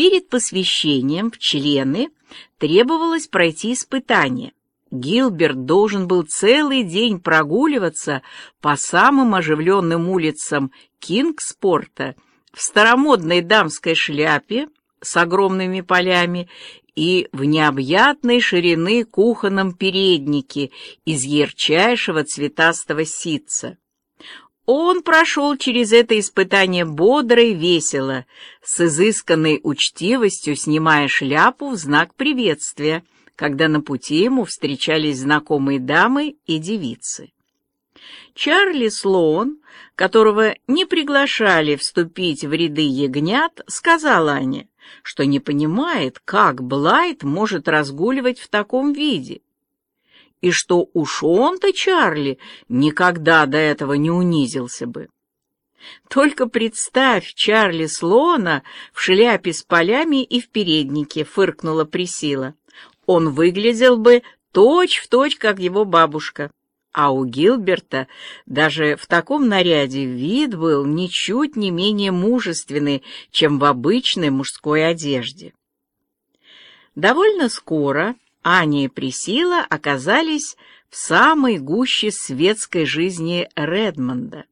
Перед посвящением в члены требовалось пройти испытание. Гилберт должен был целый день прогуливаться по самым оживленным улицам Кингспорта в старомодной дамской шляпе с огромными полями и в необъятной ширины кухонном переднике из ярчайшего цветастого ситца. Он прошел через это испытание бодро и весело, с изысканной учтивостью снимая шляпу в знак приветствия, когда на пути ему встречались знакомые дамы и девицы. Чарли Слоун, которого не приглашали вступить в ряды ягнят, сказал Ане, что не понимает, как Блайт может разгуливать в таком виде, и что уж он-то, Чарли, никогда до этого не унизился бы. Только представь Чарли Слоуна в шляпе с полями и в переднике, фыркнула Присила. Он выглядел бы точь-в-точь, точь, как его бабушка. А у Гилберта даже в таком наряде вид был ничуть не менее мужественный, чем в обычной мужской одежде. Довольно скоро Аня и Присила оказались в самой гуще светской жизни Редмонда.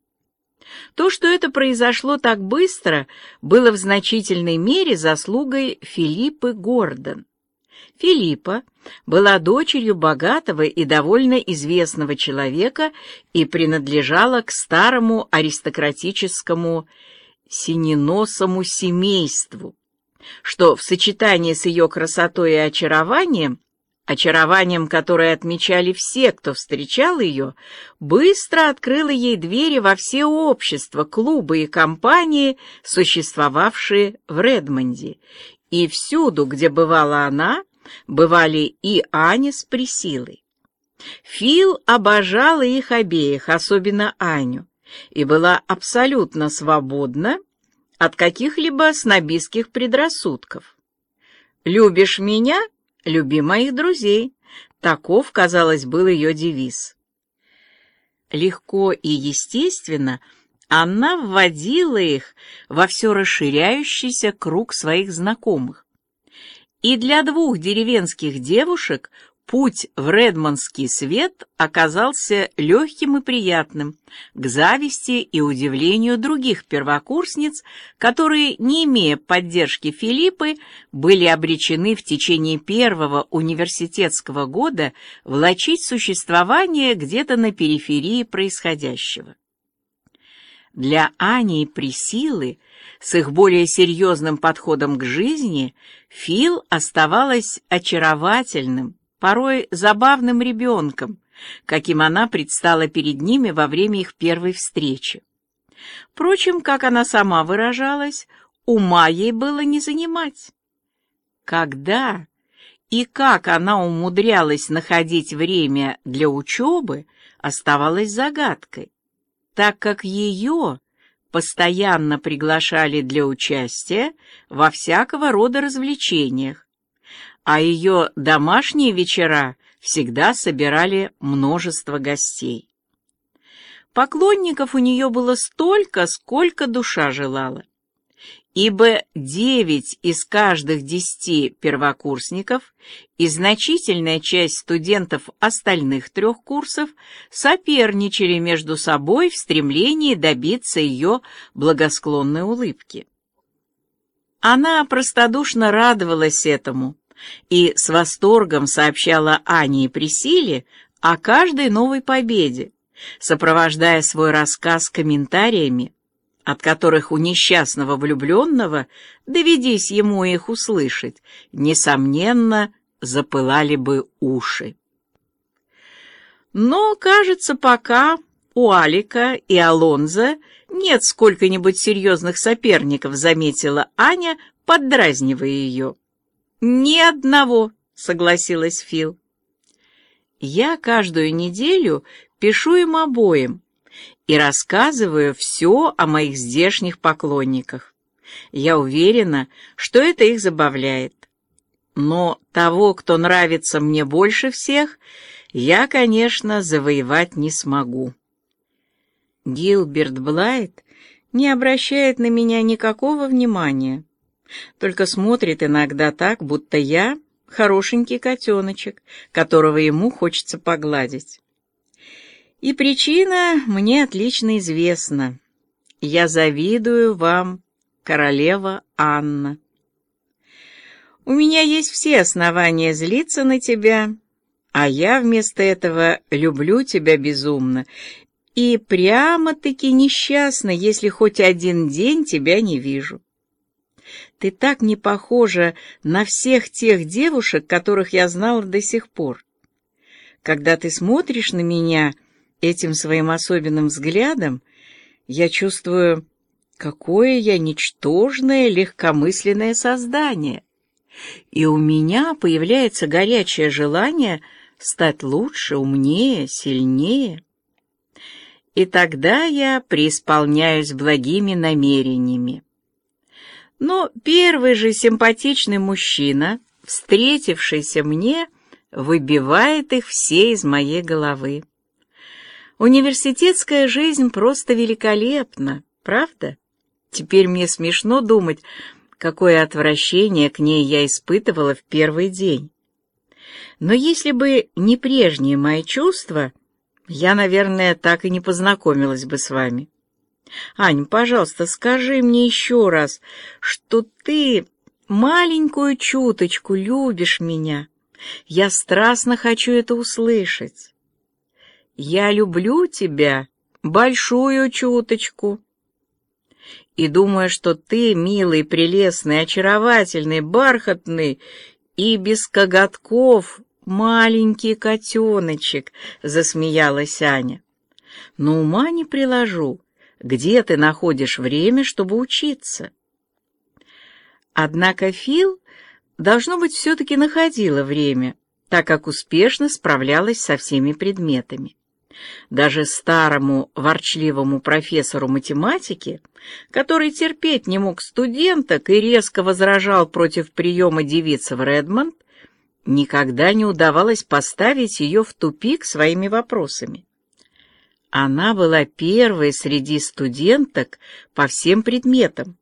То, что это произошло так быстро, было в значительной мере заслугой Филиппы Гордон. Филиппа была дочерью богатого и довольно известного человека и принадлежала к старому аристократическому синеносому семейству, что в сочетании с ее красотой и очарованием, очарованием, которое отмечали все, кто встречал ее, быстро открыло ей двери во все общества, клубы и компании, существовавшие в Редмонде, и всюду, где бывала она, бывали и Аня с Присилой. Фил обожала их обеих, особенно Аню, и была абсолютно свободна от каких-либо снобистских предрассудков. «Любишь меня? Люби моих друзей», — таков, казалось, был ее девиз. Легко и естественно она вводила их во все расширяющийся круг своих знакомых, и для двух деревенских девушек путь в Редмондский свет оказался легким и приятным, к зависти и удивлению других первокурсниц, которые, не имея поддержки Филиппы, были обречены в течение первого университетского года влачить существование где-то на периферии происходящего. Для Ани и Присилы с их более серьезным подходом к жизни Фил оставалась очаровательным, порой забавным ребенком, каким она предстала перед ними во время их первой встречи. Впрочем, как она сама выражалась, ума ей было не занимать. Когда и как она умудрялась находить время для учебы, оставалось загадкой, так как ее постоянно приглашали для участия во всякого рода развлечениях, а ее домашние вечера всегда собирали множество гостей. Поклонников у нее было столько, сколько душа желала ибо девять из каждых десяти первокурсников и значительная часть студентов остальных трех курсов соперничали между собой в стремлении добиться ее благосклонной улыбки. Она простодушно радовалась этому и с восторгом сообщала Ане и Присиле о каждой новой победе, сопровождая свой рассказ комментариями, от которых у несчастного влюбленного, доведись ему их услышать, несомненно, запылали бы уши. Но, кажется, пока у Алика и Алонза нет сколько-нибудь серьезных соперников, заметила Аня, поддразнивая ее. «Ни одного», — согласилась Фил. «Я каждую неделю пишу им обоим, и рассказываю все о моих здешних поклонниках. Я уверена, что это их забавляет. Но того, кто нравится мне больше всех, я, конечно, завоевать не смогу. Гилберт Блайт не обращает на меня никакого внимания. Только смотрит иногда так, будто я хорошенький котеночек, которого ему хочется погладить. И причина мне отлично известна. Я завидую вам, королева Анна. У меня есть все основания злиться на тебя, а я вместо этого люблю тебя безумно и прямо-таки несчастна, если хоть один день тебя не вижу. Ты так не похожа на всех тех девушек, которых я знала до сих пор. Когда ты смотришь на меня этим своим особенным взглядом, я чувствую, какое я ничтожное, легкомысленное создание. И у меня появляется горячее желание стать лучше, умнее, сильнее. И тогда я преисполняюсь благими намерениями. Но первый же симпатичный мужчина, встретившийся мне, выбивает их все из моей головы. Университетская жизнь просто великолепна, правда? Теперь мне смешно думать, какое отвращение к ней я испытывала в первый день. Но если бы не прежние мои чувства, я, наверное, так и не познакомилась бы с вами. Ань, пожалуйста, скажи мне еще раз, что ты маленькую чуточку любишь меня. Я страстно хочу это услышать. Я люблю тебя, большую чуточку. И думаю, что ты, милый, прелестный, очаровательный, бархатный и без коготков, маленький котеночек, засмеялась Аня. Но ума не приложу где ты находишь время, чтобы учиться. Однако Фил, должно быть, все-таки находила время, так как успешно справлялась со всеми предметами. Даже старому ворчливому профессору математики, который терпеть не мог студенток и резко возражал против приема девицы в Редмонд, никогда не удавалось поставить ее в тупик своими вопросами. Она была первой среди студенток по всем предметам,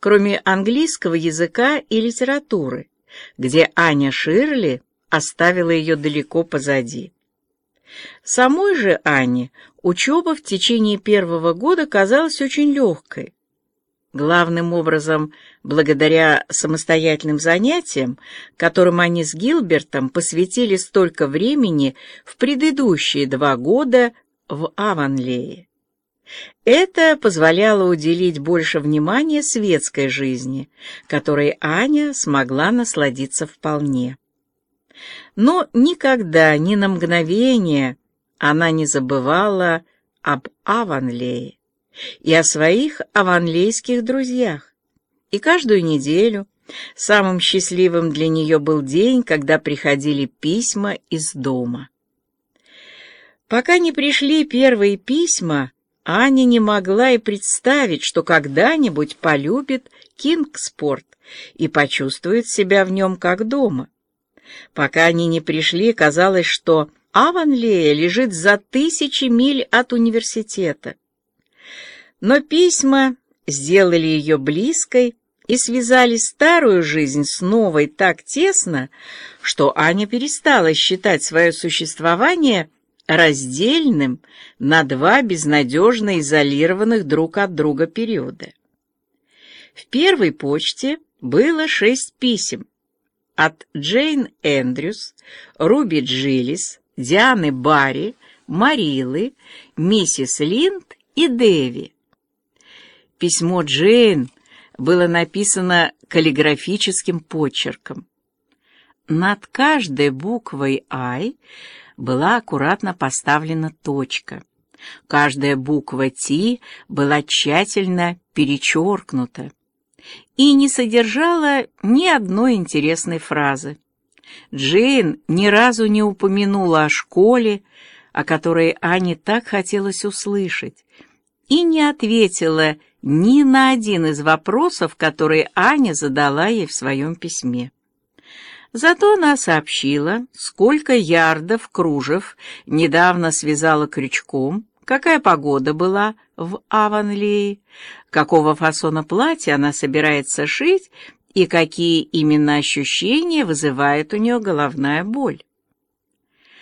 кроме английского языка и литературы, где Аня Ширли оставила ее далеко позади. Самой же Ане учеба в течение первого года казалась очень легкой. Главным образом, благодаря самостоятельным занятиям, которым они с Гилбертом посвятили столько времени в предыдущие два года в Аванлее. Это позволяло уделить больше внимания светской жизни, которой Аня смогла насладиться вполне. Но никогда, ни на мгновение она не забывала об Аванлее и о своих аванлейских друзьях. И каждую неделю самым счастливым для нее был день, когда приходили письма из дома. Пока не пришли первые письма, Аня не могла и представить, что когда-нибудь полюбит Кингспорт и почувствует себя в нем как дома. Пока они не пришли, казалось, что Аванлея лежит за тысячи миль от университета. Но письма сделали ее близкой и связали старую жизнь с новой так тесно, что Аня перестала считать свое существование раздельным на два безнадежно изолированных друг от друга периода. В первой почте было шесть писем от Джейн Эндрюс, Руби Джилис, Дианы Барри, Марилы, миссис Линд и Дэви. Письмо Джейн было написано каллиграфическим почерком. Над каждой буквой «I» была аккуратно поставлена точка. Каждая буква «Т» была тщательно перечеркнута и не содержала ни одной интересной фразы. Джейн ни разу не упомянула о школе, о которой Ане так хотелось услышать, и не ответила ни на один из вопросов, которые Аня задала ей в своем письме. Зато она сообщила, сколько ярдов кружев недавно связала крючком, какая погода была в Аванлее, какого фасона платья она собирается шить и какие именно ощущения вызывает у нее головная боль.